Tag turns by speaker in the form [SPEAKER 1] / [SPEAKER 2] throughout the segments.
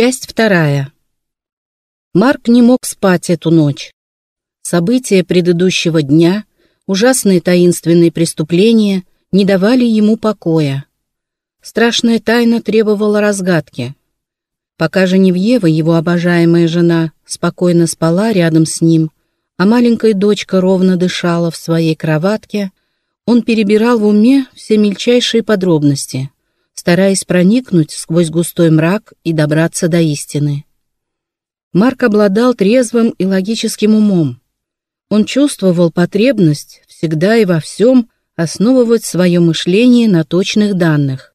[SPEAKER 1] Часть вторая. Марк не мог спать эту ночь. События предыдущего дня, ужасные таинственные преступления не давали ему покоя. Страшная тайна требовала разгадки. Пока Женевьева, его обожаемая жена, спокойно спала рядом с ним, а маленькая дочка ровно дышала в своей кроватке, он перебирал в уме все мельчайшие подробности, стараясь проникнуть сквозь густой мрак и добраться до истины. Марк обладал трезвым и логическим умом. Он чувствовал потребность всегда и во всем основывать свое мышление на точных данных.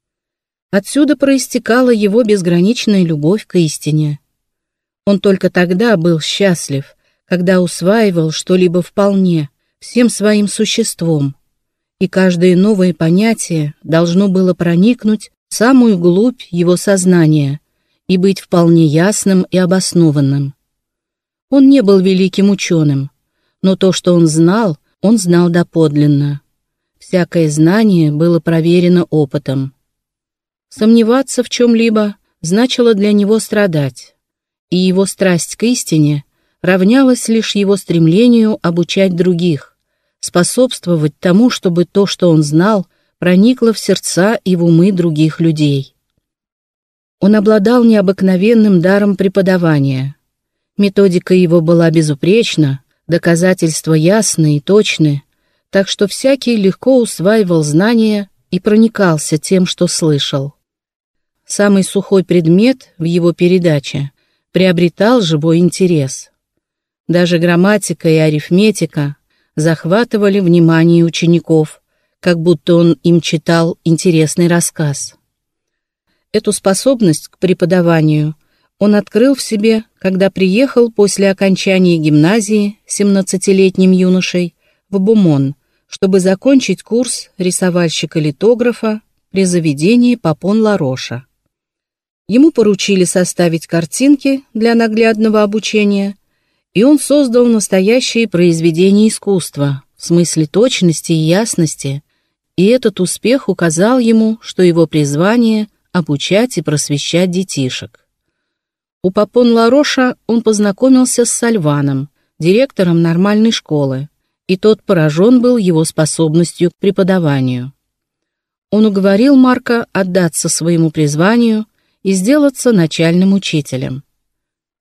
[SPEAKER 1] Отсюда проистекала его безграничная любовь к истине. Он только тогда был счастлив, когда усваивал что-либо вполне, всем своим существом, и каждое новое понятие должно было проникнуть самую глубь его сознания и быть вполне ясным и обоснованным. Он не был великим ученым, но то, что он знал, он знал доподлинно. Всякое знание было проверено опытом. Сомневаться в чем-либо значило для него страдать, и его страсть к истине равнялась лишь его стремлению обучать других, способствовать тому, чтобы то, что он знал, проникло в сердца и в умы других людей. Он обладал необыкновенным даром преподавания. Методика его была безупречна, доказательства ясны и точны, так что всякий легко усваивал знания и проникался тем, что слышал. Самый сухой предмет в его передаче приобретал живой интерес. Даже грамматика и арифметика захватывали внимание учеников, как будто он им читал интересный рассказ. Эту способность к преподаванию он открыл в себе, когда приехал после окончания гимназии 17-летним юношей в Бумон, чтобы закончить курс рисовальщика-литографа при заведении Папон-Лароша. Ему поручили составить картинки для наглядного обучения, и он создал настоящее произведение искусства в смысле точности и ясности, и этот успех указал ему, что его призвание — обучать и просвещать детишек. У Папон-Лароша он познакомился с Сальваном, директором нормальной школы, и тот поражен был его способностью к преподаванию. Он уговорил Марка отдаться своему призванию и сделаться начальным учителем.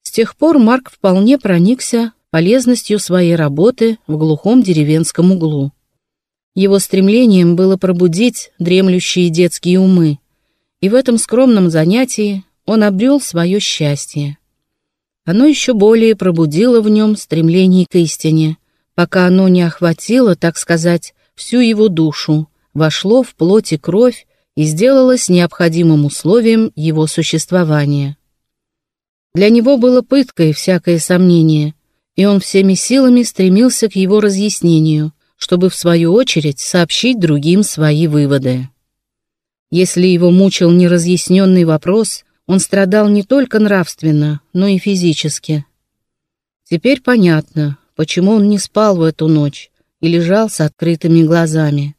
[SPEAKER 1] С тех пор Марк вполне проникся полезностью своей работы в глухом деревенском углу. Его стремлением было пробудить дремлющие детские умы, и в этом скромном занятии он обрел свое счастье. Оно еще более пробудило в нем стремление к истине, пока оно не охватило, так сказать, всю его душу, вошло в плоть и кровь и сделалось необходимым условием его существования. Для него было пыткой всякое сомнение, и он всеми силами стремился к его разъяснению, чтобы в свою очередь сообщить другим свои выводы. Если его мучил неразъясненный вопрос, он страдал не только нравственно, но и физически. Теперь понятно, почему он не спал в эту ночь и лежал с открытыми глазами.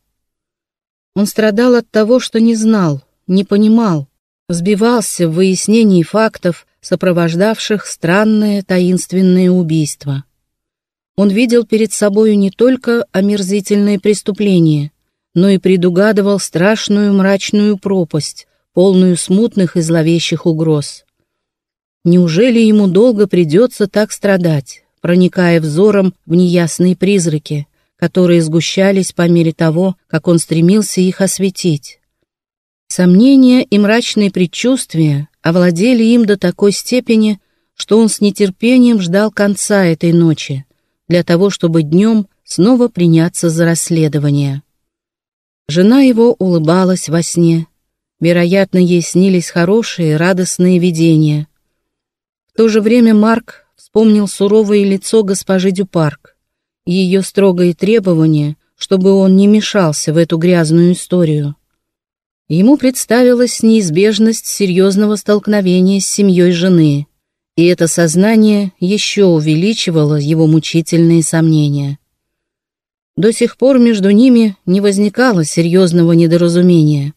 [SPEAKER 1] Он страдал от того, что не знал, не понимал, сбивался в выяснении фактов, сопровождавших странное таинственное убийство. Он видел перед собою не только омерзительные преступления, но и предугадывал страшную мрачную пропасть, полную смутных и зловещих угроз. Неужели ему долго придется так страдать, проникая взором в неясные призраки, которые сгущались по мере того, как он стремился их осветить. Сомнения и мрачные предчувствия овладели им до такой степени, что он с нетерпением ждал конца этой ночи, для того, чтобы днем снова приняться за расследование. Жена его улыбалась во сне. Вероятно, ей снились хорошие, радостные видения. В то же время Марк вспомнил суровое лицо госпожи Дюпарк ее строгое требование, чтобы он не мешался в эту грязную историю. Ему представилась неизбежность серьезного столкновения с семьей жены, и это сознание еще увеличивало его мучительные сомнения. До сих пор между ними не возникало серьезного недоразумения.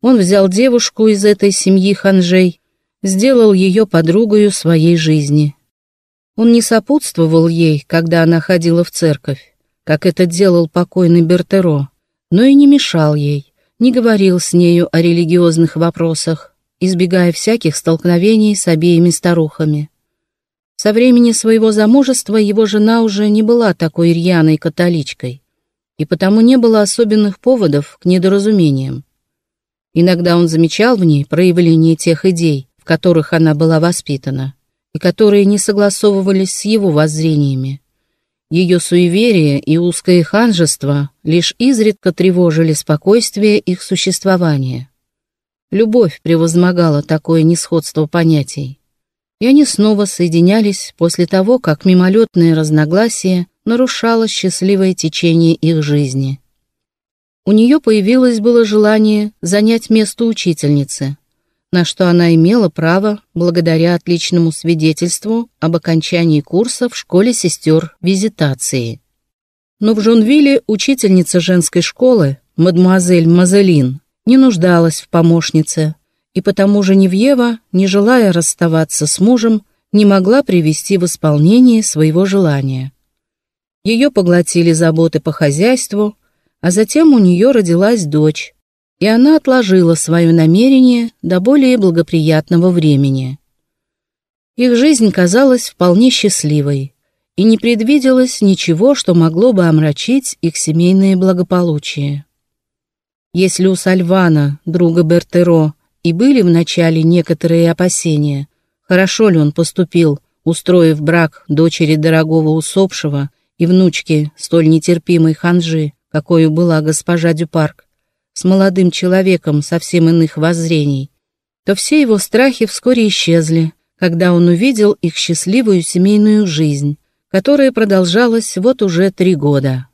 [SPEAKER 1] Он взял девушку из этой семьи ханжей, сделал ее подругою своей жизни. Он не сопутствовал ей, когда она ходила в церковь, как это делал покойный Бертеро, но и не мешал ей, не говорил с нею о религиозных вопросах, избегая всяких столкновений с обеими старухами. Со времени своего замужества его жена уже не была такой рьяной католичкой, и потому не было особенных поводов к недоразумениям. Иногда он замечал в ней проявление тех идей, в которых она была воспитана, и которые не согласовывались с его воззрениями. Ее суеверие и узкое ханжество лишь изредка тревожили спокойствие их существования. Любовь превозмогала такое несходство понятий и они снова соединялись после того, как мимолетное разногласие нарушало счастливое течение их жизни. У нее появилось было желание занять место учительницы, на что она имела право благодаря отличному свидетельству об окончании курса в школе сестер визитации. Но в Жонвилле учительница женской школы, мадемуазель Мазелин, не нуждалась в помощнице, и потому Женевьева, не желая расставаться с мужем, не могла привести в исполнение своего желания. Ее поглотили заботы по хозяйству, а затем у нее родилась дочь, и она отложила свое намерение до более благоприятного времени. Их жизнь казалась вполне счастливой, и не предвиделось ничего, что могло бы омрачить их семейное благополучие. Если у Сальвана, друга Бертеро, и были вначале некоторые опасения, хорошо ли он поступил, устроив брак дочери дорогого усопшего и внучки столь нетерпимой ханжи, какой была госпожа Дюпарк, с молодым человеком совсем иных воззрений, то все его страхи вскоре исчезли, когда он увидел их счастливую семейную жизнь, которая продолжалась вот уже три года.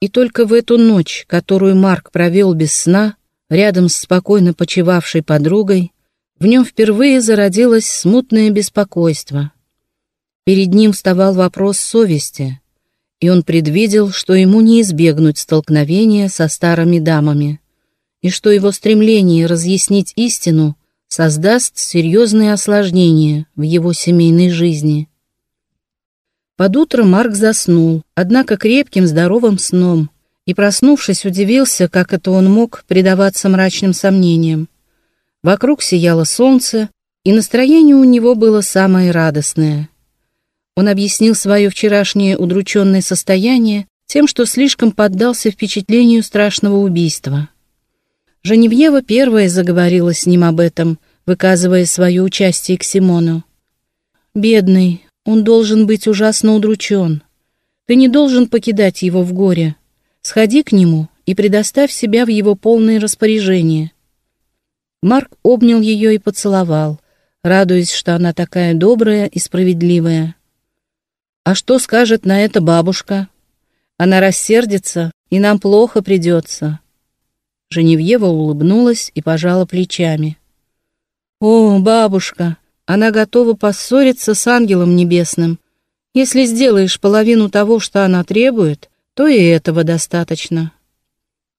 [SPEAKER 1] И только в эту ночь, которую Марк провел без сна, рядом с спокойно почивавшей подругой, в нем впервые зародилось смутное беспокойство. Перед ним вставал вопрос совести, и он предвидел, что ему не избегнуть столкновения со старыми дамами, и что его стремление разъяснить истину создаст серьезные осложнения в его семейной жизни. Под утро Марк заснул, однако крепким здоровым сном – и, проснувшись, удивился, как это он мог предаваться мрачным сомнениям. Вокруг сияло солнце, и настроение у него было самое радостное. Он объяснил свое вчерашнее удрученное состояние тем, что слишком поддался впечатлению страшного убийства. Женевьева первая заговорила с ним об этом, выказывая свое участие к Симону. «Бедный, он должен быть ужасно удручен. Ты не должен покидать его в горе. Сходи к нему и предоставь себя в его полное распоряжение». Марк обнял ее и поцеловал, радуясь, что она такая добрая и справедливая. «А что скажет на это бабушка? Она рассердится, и нам плохо придется». Женевьева улыбнулась и пожала плечами. «О, бабушка, она готова поссориться с ангелом небесным. Если сделаешь половину того, что она требует, то и этого достаточно.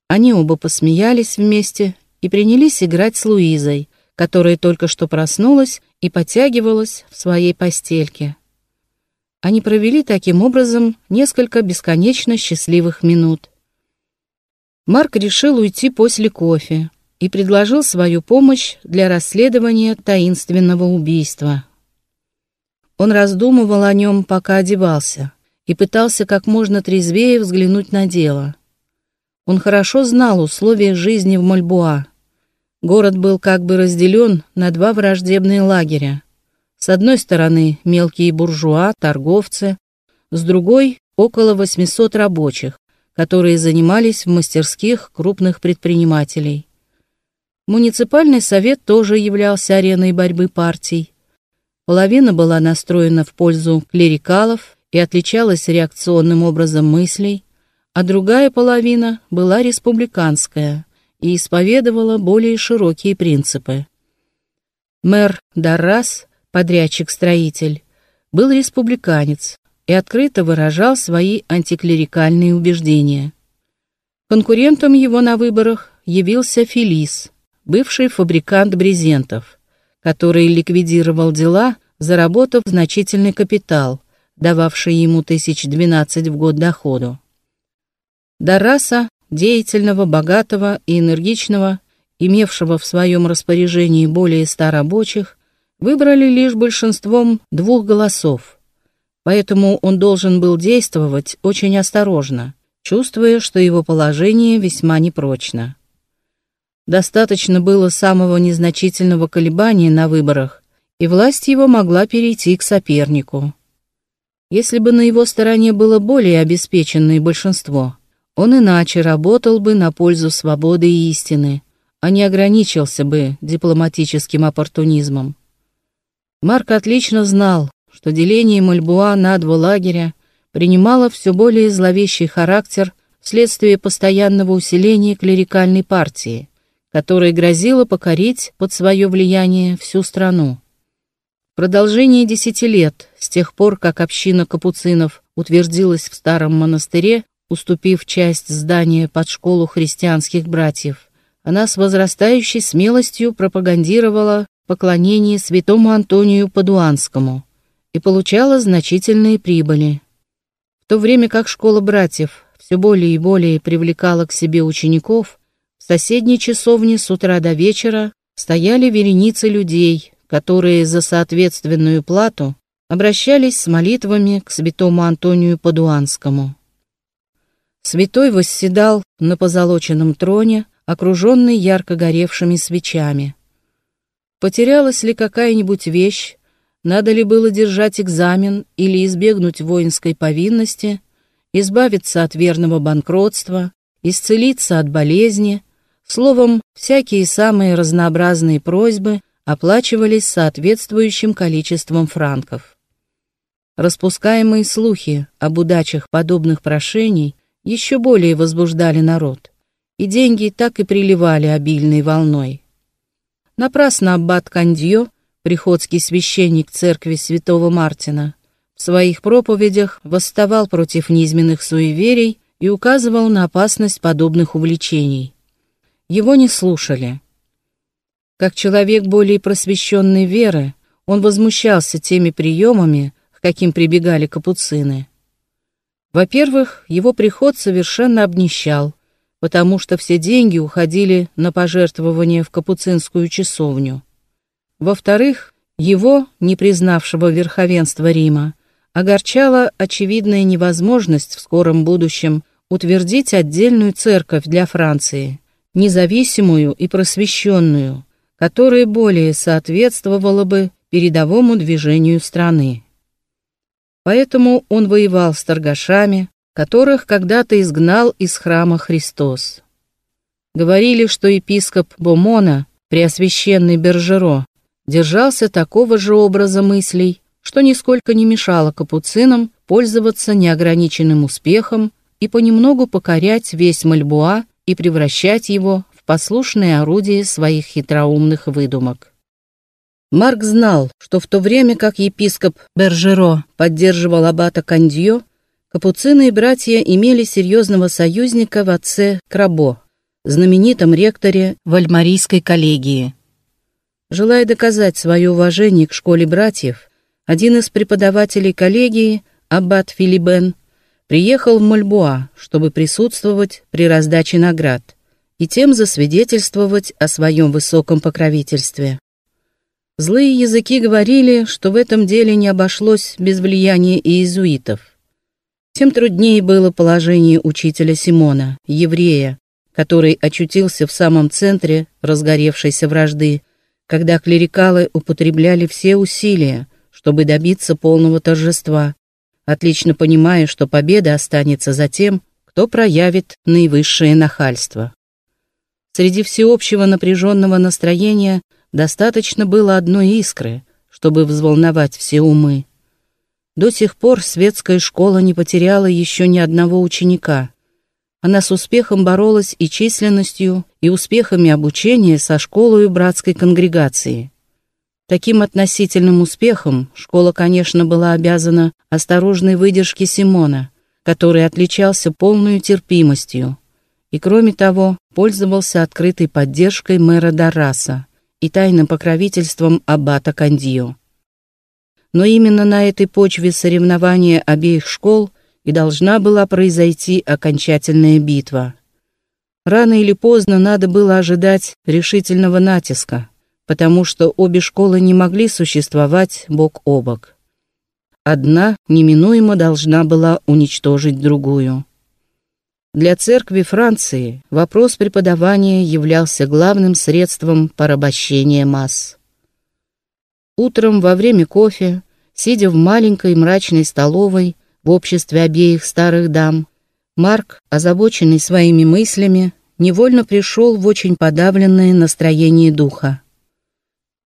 [SPEAKER 1] Они оба посмеялись вместе и принялись играть с Луизой, которая только что проснулась и потягивалась в своей постельке. Они провели таким образом несколько бесконечно счастливых минут. Марк решил уйти после кофе и предложил свою помощь для расследования таинственного убийства. Он раздумывал о нем, пока одевался и пытался как можно трезвее взглянуть на дело. Он хорошо знал условия жизни в Мальбуа. Город был как бы разделен на два враждебные лагеря. С одной стороны мелкие буржуа, торговцы, с другой — около 800 рабочих, которые занимались в мастерских крупных предпринимателей. Муниципальный совет тоже являлся ареной борьбы партий. Половина была настроена в пользу клерикалов и отличалась реакционным образом мыслей, а другая половина была республиканская и исповедовала более широкие принципы. Мэр Даррас, подрядчик-строитель, был республиканец и открыто выражал свои антиклерикальные убеждения. Конкурентом его на выборах явился Фелис, бывший фабрикант брезентов, который ликвидировал дела, заработав значительный капитал, дававший ему тысяч двенадцать в год доходу. Дараса, деятельного, богатого и энергичного, имевшего в своем распоряжении более ста рабочих, выбрали лишь большинством двух голосов. Поэтому он должен был действовать очень осторожно, чувствуя, что его положение весьма непрочно. Достаточно было самого незначительного колебания на выборах, и власть его могла перейти к сопернику. Если бы на его стороне было более обеспеченное большинство, он иначе работал бы на пользу свободы и истины, а не ограничился бы дипломатическим оппортунизмом. Марк отлично знал, что деление Мальбуа на два лагеря принимало все более зловещий характер вследствие постоянного усиления клерикальной партии, которая грозила покорить под свое влияние всю страну продолжение десяти лет, с тех пор, как община капуцинов утвердилась в старом монастыре, уступив часть здания под школу христианских братьев, она с возрастающей смелостью пропагандировала поклонение святому Антонию Падуанскому и получала значительные прибыли. В то время как школа братьев все более и более привлекала к себе учеников, соседней часовне с утра до вечера стояли вереницы людей, которые за соответственную плату обращались с молитвами к святому Антонию Падуанскому. Святой восседал на позолоченном троне, окруженный ярко горевшими свечами. Потерялась ли какая-нибудь вещь, надо ли было держать экзамен или избегнуть воинской повинности, избавиться от верного банкротства, исцелиться от болезни, словом, всякие самые разнообразные просьбы оплачивались соответствующим количеством франков. Распускаемые слухи об удачах подобных прошений еще более возбуждали народ, и деньги так и приливали обильной волной. Напрасно аббат Кандьё, приходский священник церкви святого Мартина, в своих проповедях восставал против низменных суеверий и указывал на опасность подобных увлечений. Его не слушали – как человек более просвещенной веры, он возмущался теми приемами, к каким прибегали капуцины. Во-первых, его приход совершенно обнищал, потому что все деньги уходили на пожертвование в капуцинскую часовню. Во-вторых, его, не признавшего верховенства Рима, огорчала очевидная невозможность в скором будущем утвердить отдельную церковь для Франции, независимую и просвещенную, которое более соответствовало бы передовому движению страны. Поэтому он воевал с торгашами, которых когда-то изгнал из храма Христос. Говорили, что епископ Бомона, преосвященный Бержеро, держался такого же образа мыслей, что нисколько не мешало капуцинам пользоваться неограниченным успехом и понемногу покорять весь Мальбуа и превращать его послушные орудия своих хитроумных выдумок. Марк знал, что в то время как епископ Бержеро поддерживал аббата Кандьё, капуцины и братья имели серьезного союзника в отце Крабо, знаменитом ректоре Вальмарийской коллегии. Желая доказать свое уважение к школе братьев, один из преподавателей коллегии, аббат Филибен, приехал в Мальбуа, чтобы присутствовать при раздаче наград и тем засвидетельствовать о своем высоком покровительстве. Злые языки говорили, что в этом деле не обошлось без влияния иезуитов. Тем труднее было положение учителя Симона, еврея, который очутился в самом центре разгоревшейся вражды, когда клерикалы употребляли все усилия, чтобы добиться полного торжества, отлично понимая, что победа останется за тем, кто проявит наивысшее нахальство. Среди всеобщего напряженного настроения достаточно было одной искры, чтобы взволновать все умы. До сих пор светская школа не потеряла еще ни одного ученика. Она с успехом боролась и численностью, и успехами обучения со школой братской конгрегации. Таким относительным успехом школа, конечно, была обязана осторожной выдержке Симона, который отличался полной терпимостью, и, кроме того, пользовался открытой поддержкой мэра Дараса и тайным покровительством аббата Кандио. Но именно на этой почве соревнования обеих школ и должна была произойти окончательная битва. Рано или поздно надо было ожидать решительного натиска, потому что обе школы не могли существовать бок о бок. Одна неминуемо должна была уничтожить другую. Для церкви Франции вопрос преподавания являлся главным средством порабощения масс. Утром во время кофе, сидя в маленькой мрачной столовой в обществе обеих старых дам, Марк, озабоченный своими мыслями, невольно пришел в очень подавленное настроение духа.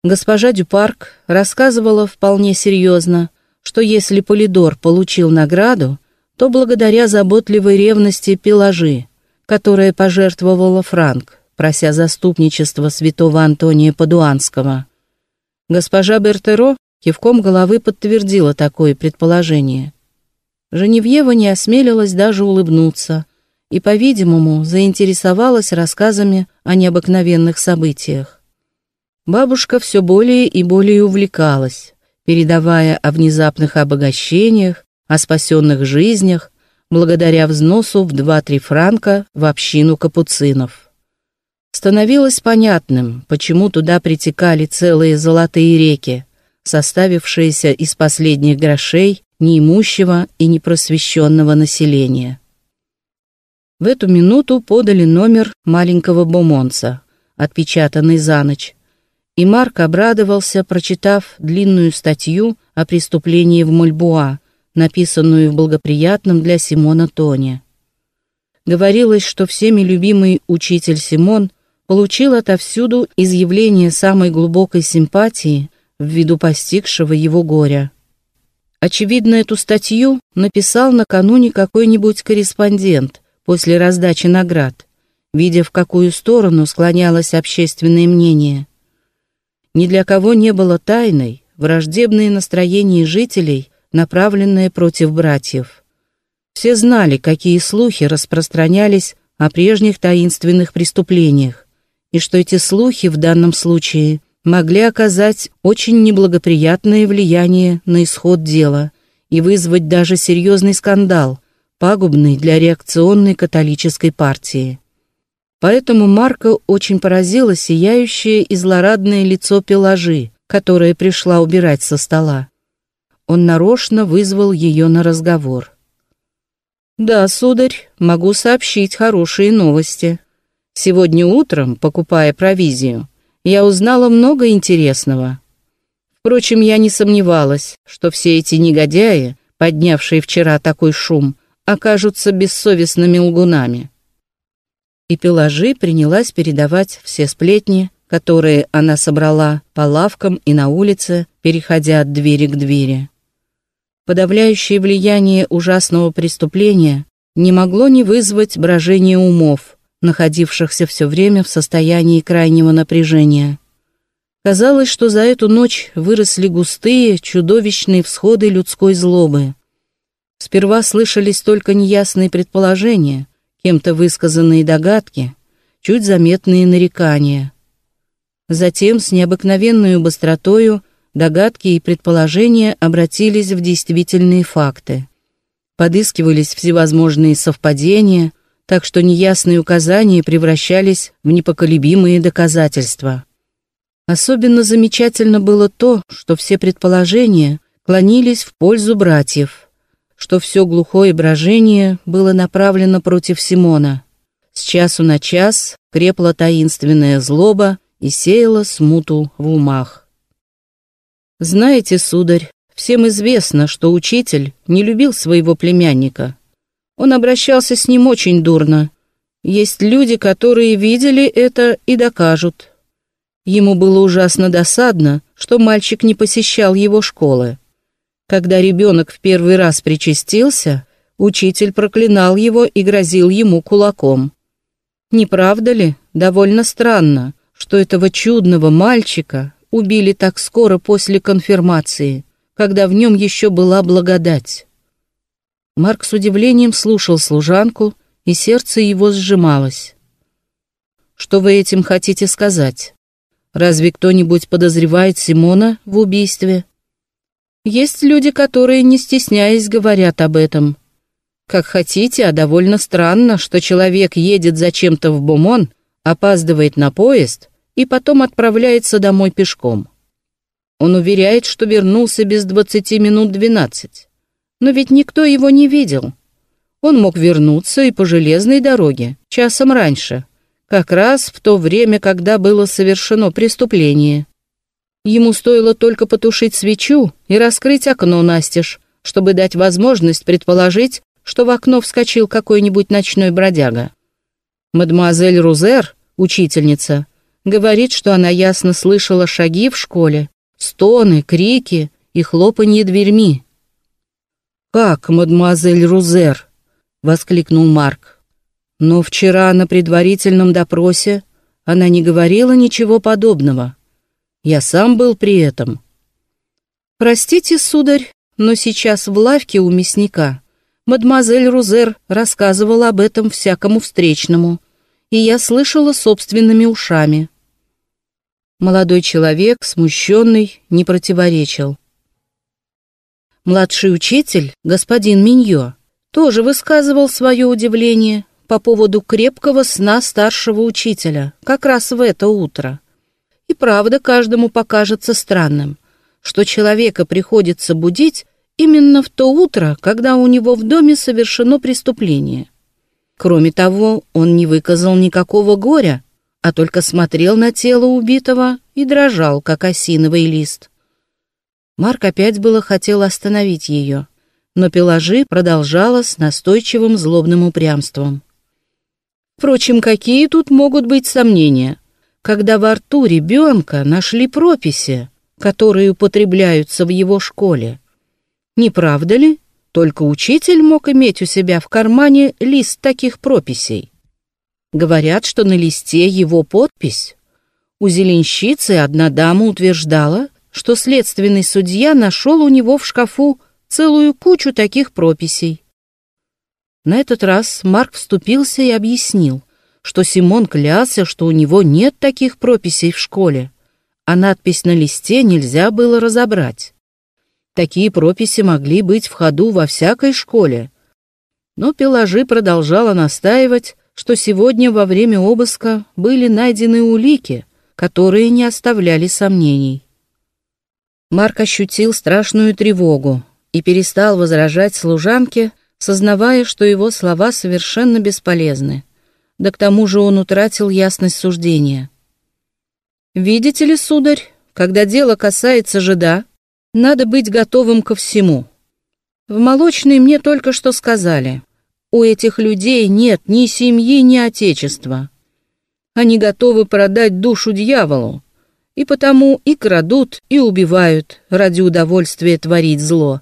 [SPEAKER 1] Госпожа Дюпарк рассказывала вполне серьезно, что если Полидор получил награду, то благодаря заботливой ревности Пеложи, которая пожертвовала франк, прося заступничества святого Антония Падуанского. Госпожа Бертеро кивком головы подтвердила такое предположение. Женевьева не осмелилась даже улыбнуться и, по-видимому, заинтересовалась рассказами о необыкновенных событиях. Бабушка все более и более увлекалась, передавая о внезапных обогащениях, о спасенных жизнях, благодаря взносу в 2-3 франка в общину капуцинов. Становилось понятным, почему туда притекали целые золотые реки, составившиеся из последних грошей неимущего и непросвещенного населения. В эту минуту подали номер маленького бомонца, отпечатанный за ночь, и Марк обрадовался, прочитав длинную статью о преступлении в Мольбуа, написанную в благоприятном для Симона тоне. Говорилось, что всеми любимый учитель Симон получил отовсюду изъявление самой глубокой симпатии ввиду постигшего его горя. Очевидно, эту статью написал накануне какой-нибудь корреспондент после раздачи наград, видя, в какую сторону склонялось общественное мнение. Ни для кого не было тайной враждебные настроения жителей направленное против братьев. Все знали, какие слухи распространялись о прежних таинственных преступлениях, и что эти слухи в данном случае могли оказать очень неблагоприятное влияние на исход дела и вызвать даже серьезный скандал, пагубный для реакционной католической партии. Поэтому Марка очень поразило сияющее и злорадное лицо Пеложи, которая пришла убирать со стола он нарочно вызвал ее на разговор. «Да, сударь, могу сообщить хорошие новости. Сегодня утром, покупая провизию, я узнала много интересного. Впрочем, я не сомневалась, что все эти негодяи, поднявшие вчера такой шум, окажутся бессовестными лгунами». И Пеложи принялась передавать все сплетни, которые она собрала по лавкам и на улице, переходя от двери к двери. Подавляющее влияние ужасного преступления не могло не вызвать брожения умов, находившихся все время в состоянии крайнего напряжения. Казалось, что за эту ночь выросли густые, чудовищные всходы людской злобы. Сперва слышались только неясные предположения, кем-то высказанные догадки, чуть заметные нарекания. Затем с необыкновенной быстротою Догадки и предположения обратились в действительные факты. Подыскивались всевозможные совпадения, так что неясные указания превращались в непоколебимые доказательства. Особенно замечательно было то, что все предположения клонились в пользу братьев, что все глухое брожение было направлено против Симона. С часу на час крепла таинственная злоба и сеяла смуту в умах. Знаете, сударь, всем известно, что учитель не любил своего племянника. Он обращался с ним очень дурно. Есть люди, которые видели это и докажут. Ему было ужасно досадно, что мальчик не посещал его школы. Когда ребенок в первый раз причастился, учитель проклинал его и грозил ему кулаком. Не правда ли, довольно странно, что этого чудного мальчика убили так скоро после конфирмации, когда в нем еще была благодать. Марк с удивлением слушал служанку, и сердце его сжималось. «Что вы этим хотите сказать? Разве кто-нибудь подозревает Симона в убийстве? Есть люди, которые, не стесняясь, говорят об этом. Как хотите, а довольно странно, что человек едет зачем-то в Бумон, опаздывает на поезд и потом отправляется домой пешком. Он уверяет, что вернулся без двадцати минут двенадцать. Но ведь никто его не видел. Он мог вернуться и по железной дороге, часом раньше, как раз в то время, когда было совершено преступление. Ему стоило только потушить свечу и раскрыть окно настежь, чтобы дать возможность предположить, что в окно вскочил какой-нибудь ночной бродяга. Мадемуазель Рузер, учительница, говорит, что она ясно слышала шаги в школе, стоны, крики и хлопанье дверьми. «Как, мадемуазель Рузер?» — воскликнул Марк. Но вчера на предварительном допросе она не говорила ничего подобного. Я сам был при этом. Простите, сударь, но сейчас в лавке у мясника мадемуазель Рузер рассказывала об этом всякому встречному, и я слышала собственными ушами. Молодой человек, смущенный, не противоречил. Младший учитель, господин Миньо, тоже высказывал свое удивление по поводу крепкого сна старшего учителя, как раз в это утро. И правда каждому покажется странным, что человека приходится будить именно в то утро, когда у него в доме совершено преступление. Кроме того, он не выказал никакого горя, а только смотрел на тело убитого и дрожал, как осиновый лист. Марк опять было хотел остановить ее, но Пеложи продолжала с настойчивым злобным упрямством. Впрочем, какие тут могут быть сомнения, когда во рту ребенка нашли прописи, которые употребляются в его школе? Не правда ли? Только учитель мог иметь у себя в кармане лист таких прописей. Говорят, что на листе его подпись. У зеленщицы одна дама утверждала, что следственный судья нашел у него в шкафу целую кучу таких прописей. На этот раз Марк вступился и объяснил, что Симон клялся, что у него нет таких прописей в школе, а надпись на листе нельзя было разобрать. Такие прописи могли быть в ходу во всякой школе. Но Пеложи продолжала настаивать, что сегодня во время обыска были найдены улики, которые не оставляли сомнений. Марк ощутил страшную тревогу и перестал возражать служанке, сознавая, что его слова совершенно бесполезны. Да к тому же он утратил ясность суждения. «Видите ли, сударь, когда дело касается жида, надо быть готовым ко всему. В молочной мне только что сказали, у этих людей нет ни семьи, ни отечества. Они готовы продать душу дьяволу, и потому и крадут, и убивают ради удовольствия творить зло.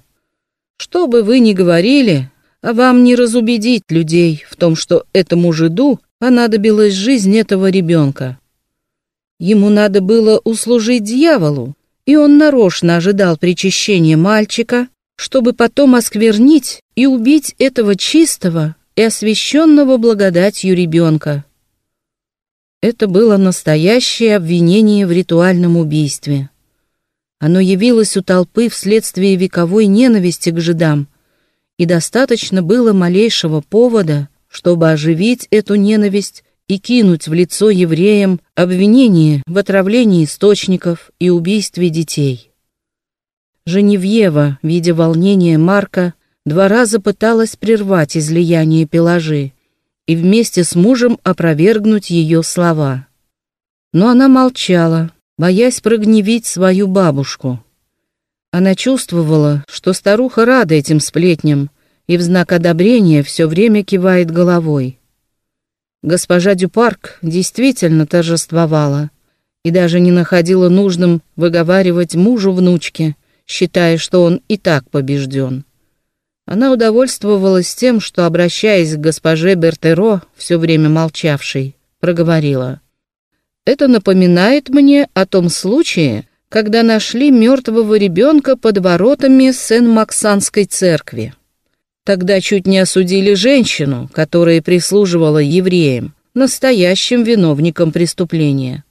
[SPEAKER 1] Что бы вы ни говорили, а вам не разубедить людей в том, что этому жиду понадобилась жизнь этого ребенка. Ему надо было услужить дьяволу, и он нарочно ожидал причащения мальчика, чтобы потом осквернить и убить этого чистого и освященного благодатью ребенка. Это было настоящее обвинение в ритуальном убийстве. Оно явилось у толпы вследствие вековой ненависти к жидам, и достаточно было малейшего повода, чтобы оживить эту ненависть и кинуть в лицо евреям обвинение в отравлении источников и убийстве детей. Женевьева, видя волнение Марка, два раза пыталась прервать излияние Пеложи и вместе с мужем опровергнуть ее слова. Но она молчала, боясь прогневить свою бабушку. Она чувствовала, что старуха рада этим сплетням и в знак одобрения все время кивает головой. Госпожа Дюпарк действительно торжествовала и даже не находила нужным выговаривать мужу внучке, считая, что он и так побежден. Она удовольствовалась тем, что, обращаясь к госпоже Бертеро, все время молчавшей, проговорила. «Это напоминает мне о том случае, когда нашли мертвого ребенка под воротами Сен-Максанской церкви. Тогда чуть не осудили женщину, которая прислуживала евреям, настоящим виновникам преступления.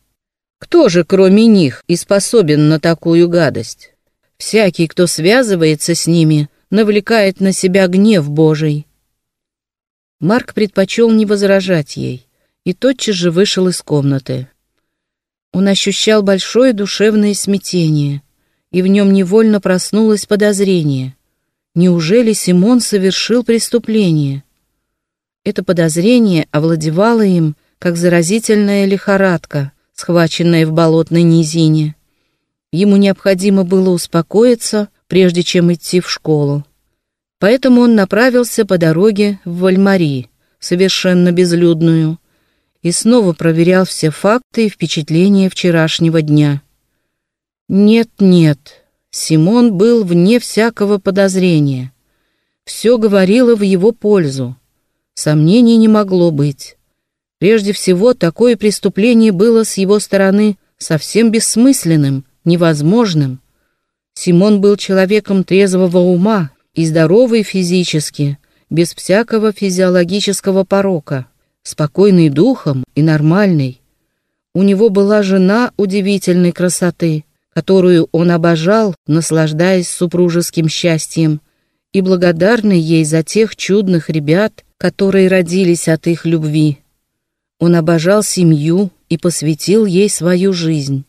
[SPEAKER 1] Кто же, кроме них, и способен на такую гадость? Всякий, кто связывается с ними, навлекает на себя гнев Божий. Марк предпочел не возражать ей и тотчас же вышел из комнаты. Он ощущал большое душевное смятение, и в нем невольно проснулось подозрение. Неужели Симон совершил преступление? Это подозрение овладевало им, как заразительная лихорадка, схваченная в болотной низине. Ему необходимо было успокоиться, прежде чем идти в школу. Поэтому он направился по дороге в Вальмари, совершенно безлюдную, и снова проверял все факты и впечатления вчерашнего дня. Нет, нет, Симон был вне всякого подозрения. Все говорило в его пользу. Сомнений не могло быть. Прежде всего, такое преступление было с его стороны совсем бессмысленным, невозможным. Симон был человеком трезвого ума, и здоровый физически, без всякого физиологического порока, спокойный духом и нормальный. У него была жена удивительной красоты, которую он обожал, наслаждаясь супружеским счастьем, и благодарный ей за тех чудных ребят, которые родились от их любви. Он обожал семью и посвятил ей свою жизнь.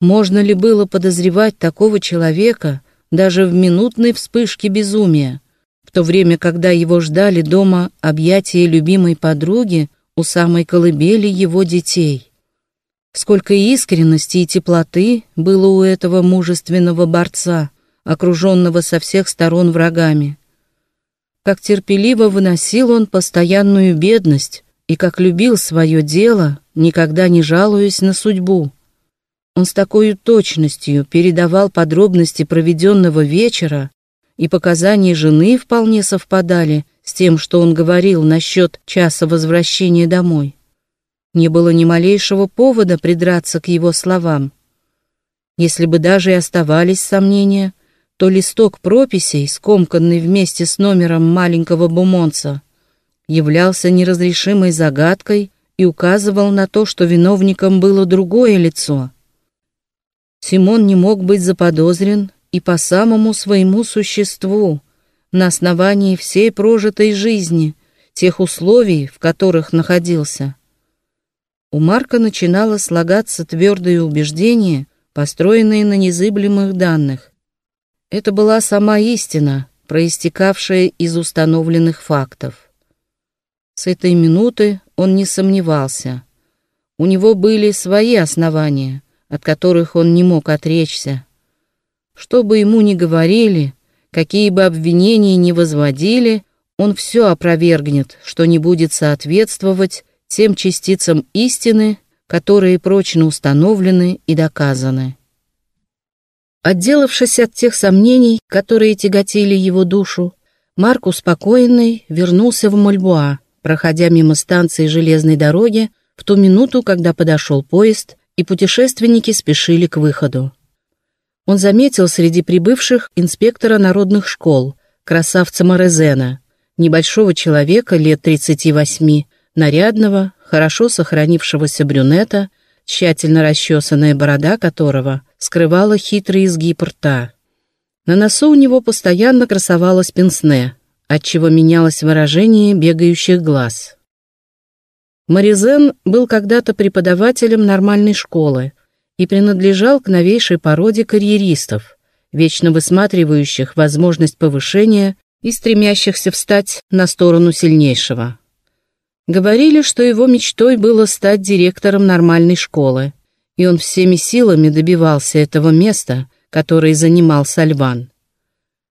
[SPEAKER 1] Можно ли было подозревать такого человека, даже в минутной вспышке безумия, в то время, когда его ждали дома объятия любимой подруги у самой колыбели его детей. Сколько искренности и теплоты было у этого мужественного борца, окруженного со всех сторон врагами. Как терпеливо выносил он постоянную бедность и как любил свое дело, никогда не жалуясь на судьбу. Он с такой точностью передавал подробности проведенного вечера, и показания жены вполне совпадали с тем, что он говорил насчет часа возвращения домой. Не было ни малейшего повода придраться к его словам. Если бы даже и оставались сомнения, то листок прописей, скомканный вместе с номером маленького бумонца, являлся неразрешимой загадкой и указывал на то, что виновником было другое лицо — Симон не мог быть заподозрен и по самому своему существу, на основании всей прожитой жизни, тех условий, в которых находился. У Марка начинало слагаться твердое убеждение, построенное на незыблемых данных. Это была сама истина, проистекавшая из установленных фактов. С этой минуты он не сомневался. У него были свои основания — от которых он не мог отречься. Что бы ему ни говорили, какие бы обвинения ни возводили, он все опровергнет, что не будет соответствовать тем частицам истины, которые прочно установлены и доказаны. Отделавшись от тех сомнений, которые тяготили его душу, Марк успокоенный вернулся в Мальбуа, проходя мимо станции железной дороги в ту минуту, когда подошел поезд, и путешественники спешили к выходу. Он заметил среди прибывших инспектора народных школ, красавца Морезена, небольшого человека лет 38, нарядного, хорошо сохранившегося брюнета, тщательно расчесанная борода которого скрывала хитрый изгиб рта. На носу у него постоянно красовалось пенсне, отчего менялось выражение бегающих глаз. Маризен был когда-то преподавателем нормальной школы и принадлежал к новейшей породе карьеристов, вечно высматривающих возможность повышения и стремящихся встать на сторону сильнейшего. Говорили, что его мечтой было стать директором нормальной школы, и он всеми силами добивался этого места, которое занимал Сальван.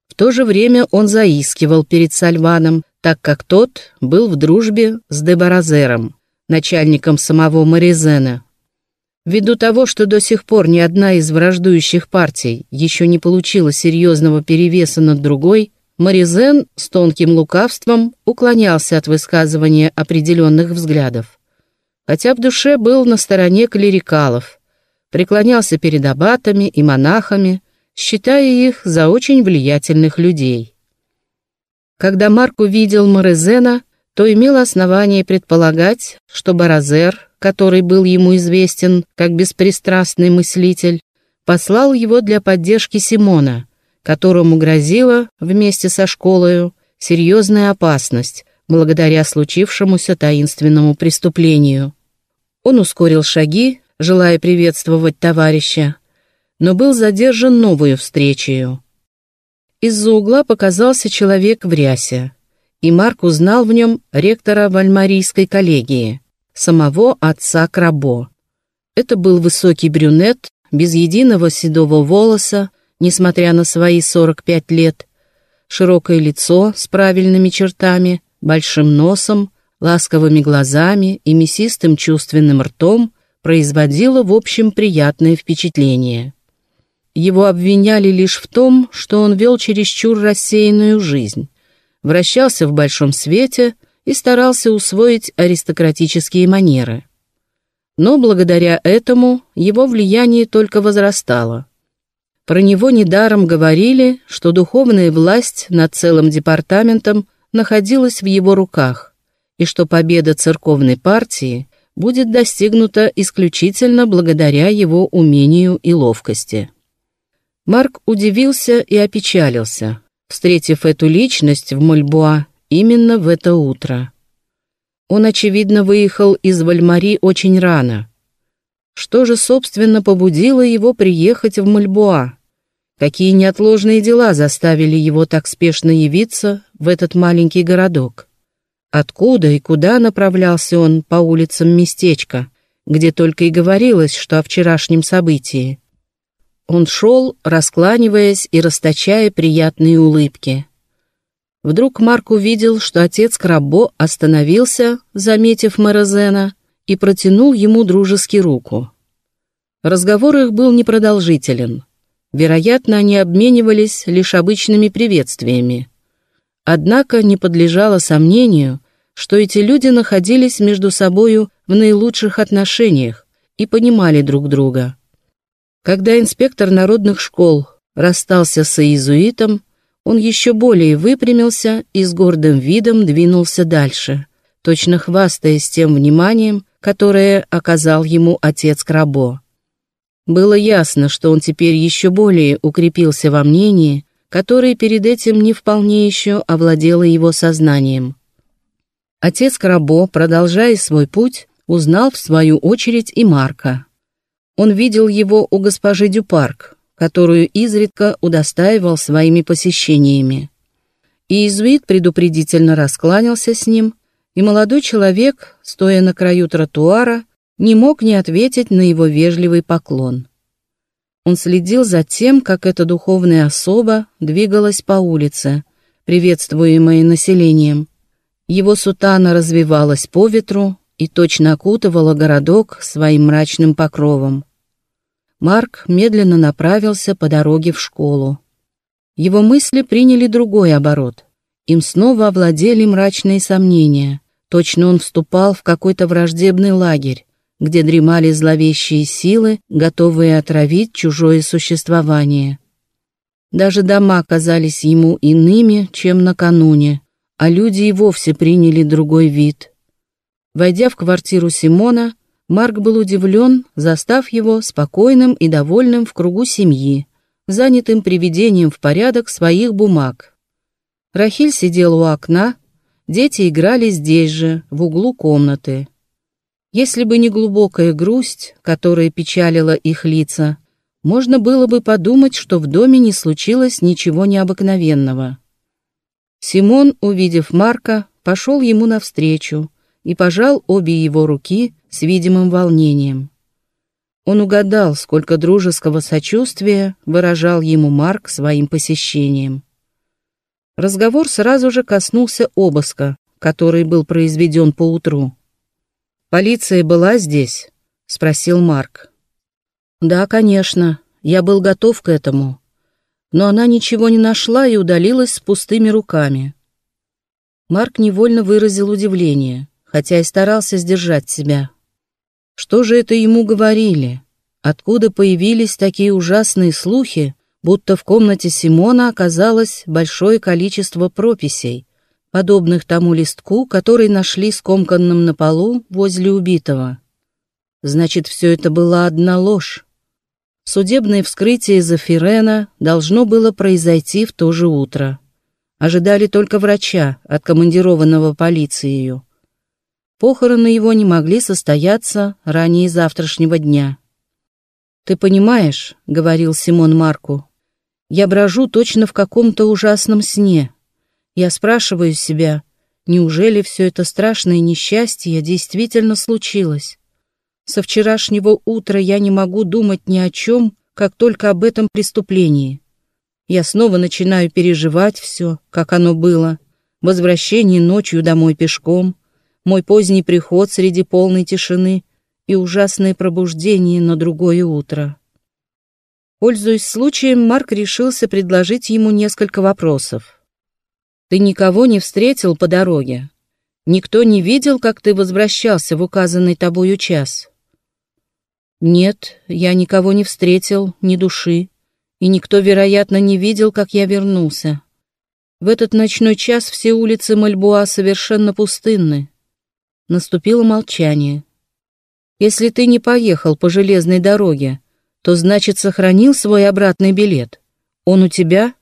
[SPEAKER 1] В то же время он заискивал перед Сальваном, так как тот был в дружбе с Дебаразером, начальником самого Маризена. Ввиду того, что до сих пор ни одна из враждующих партий еще не получила серьезного перевеса над другой, Маризен с тонким лукавством уклонялся от высказывания определенных взглядов. Хотя в душе был на стороне клерикалов, преклонялся перед аббатами и монахами, считая их за очень влиятельных людей. Когда Марк увидел Морезена, то имел основание предполагать, что Баразер, который был ему известен как беспристрастный мыслитель, послал его для поддержки Симона, которому грозила вместе со школою серьезная опасность благодаря случившемуся таинственному преступлению. Он ускорил шаги, желая приветствовать товарища, но был задержан новую встречей. Из-за угла показался человек в рясе, и Марк узнал в нем ректора Вальмарийской коллегии, самого отца Крабо. Это был высокий брюнет, без единого седого волоса, несмотря на свои 45 лет, широкое лицо с правильными чертами, большим носом, ласковыми глазами и мясистым чувственным ртом производило в общем приятное впечатление. Его обвиняли лишь в том, что он вел чересчур рассеянную жизнь, вращался в большом свете и старался усвоить аристократические манеры. Но благодаря этому его влияние только возрастало. Про него недаром говорили, что духовная власть над целым департаментом находилась в его руках, и что победа церковной партии будет достигнута исключительно благодаря его умению и ловкости. Марк удивился и опечалился, встретив эту личность в Мольбуа именно в это утро. Он, очевидно, выехал из Вальмари очень рано. Что же, собственно, побудило его приехать в Мольбуа? Какие неотложные дела заставили его так спешно явиться в этот маленький городок? Откуда и куда направлялся он по улицам местечка, где только и говорилось, что о вчерашнем событии? Он шел, раскланиваясь и расточая приятные улыбки. Вдруг Марк увидел, что отец Крабо остановился, заметив Морозена, и протянул ему дружески руку. Разговор их был непродолжителен. Вероятно, они обменивались лишь обычными приветствиями. Однако не подлежало сомнению, что эти люди находились между собою в наилучших отношениях и понимали друг друга. Когда инспектор народных школ расстался с иезуитом, он еще более выпрямился и с гордым видом двинулся дальше, точно хвастаясь тем вниманием, которое оказал ему отец Крабо. Было ясно, что он теперь еще более укрепился во мнении, которое перед этим не вполне еще овладело его сознанием. Отец Крабо, продолжая свой путь, узнал в свою очередь и Марка. Он видел его у госпожи Дюпарк, которую изредка удостаивал своими посещениями. Иезуит предупредительно раскланялся с ним, и молодой человек, стоя на краю тротуара, не мог не ответить на его вежливый поклон. Он следил за тем, как эта духовная особа двигалась по улице, приветствуемая населением. Его сутана развивалась по ветру и точно окутывала городок своим мрачным покровом. Марк медленно направился по дороге в школу. Его мысли приняли другой оборот. Им снова овладели мрачные сомнения. Точно он вступал в какой-то враждебный лагерь, где дремали зловещие силы, готовые отравить чужое существование. Даже дома казались ему иными, чем накануне, а люди и вовсе приняли другой вид. Войдя в квартиру Симона, Марк был удивлен, застав его спокойным и довольным в кругу семьи, занятым приведением в порядок своих бумаг. Рахиль сидел у окна, дети играли здесь же, в углу комнаты. Если бы не глубокая грусть, которая печалила их лица, можно было бы подумать, что в доме не случилось ничего необыкновенного. Симон, увидев Марка, пошел ему навстречу и пожал обе его руки с видимым волнением. Он угадал, сколько дружеского сочувствия выражал ему Марк своим посещением. Разговор сразу же коснулся обыска, который был произведен поутру. «Полиция была здесь?» — спросил Марк. «Да, конечно, я был готов к этому. Но она ничего не нашла и удалилась с пустыми руками». Марк невольно выразил удивление, хотя и старался сдержать себя. Что же это ему говорили? Откуда появились такие ужасные слухи, будто в комнате Симона оказалось большое количество прописей, подобных тому листку, который нашли скомканным на полу возле убитого. Значит, все это была одна ложь. Судебное вскрытие Зафирена должно было произойти в то же утро. Ожидали только врача, откомандированного полицией. Похороны его не могли состояться ранее завтрашнего дня. «Ты понимаешь», — говорил Симон Марку, — «я брожу точно в каком-то ужасном сне. Я спрашиваю себя, неужели все это страшное несчастье действительно случилось? Со вчерашнего утра я не могу думать ни о чем, как только об этом преступлении. Я снова начинаю переживать все, как оно было. Возвращение ночью домой пешком, мой поздний приход среди полной тишины и ужасное пробуждение на другое утро. Пользуясь случаем, Марк решился предложить ему несколько вопросов. «Ты никого не встретил по дороге? Никто не видел, как ты возвращался в указанный тобою час?» «Нет, я никого не встретил, ни души, и никто, вероятно, не видел, как я вернулся. В этот ночной час все улицы Мальбуа совершенно пустынны. Наступило молчание. Если ты не поехал по железной дороге, то значит сохранил свой обратный билет. Он у тебя?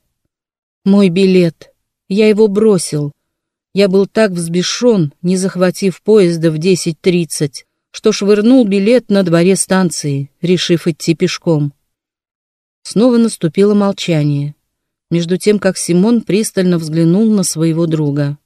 [SPEAKER 1] Мой билет. Я его бросил. Я был так взбешен, не захватив поезда в 10.30, что швырнул билет на дворе станции, решив идти пешком. Снова наступило молчание, между тем, как Симон пристально взглянул на своего друга.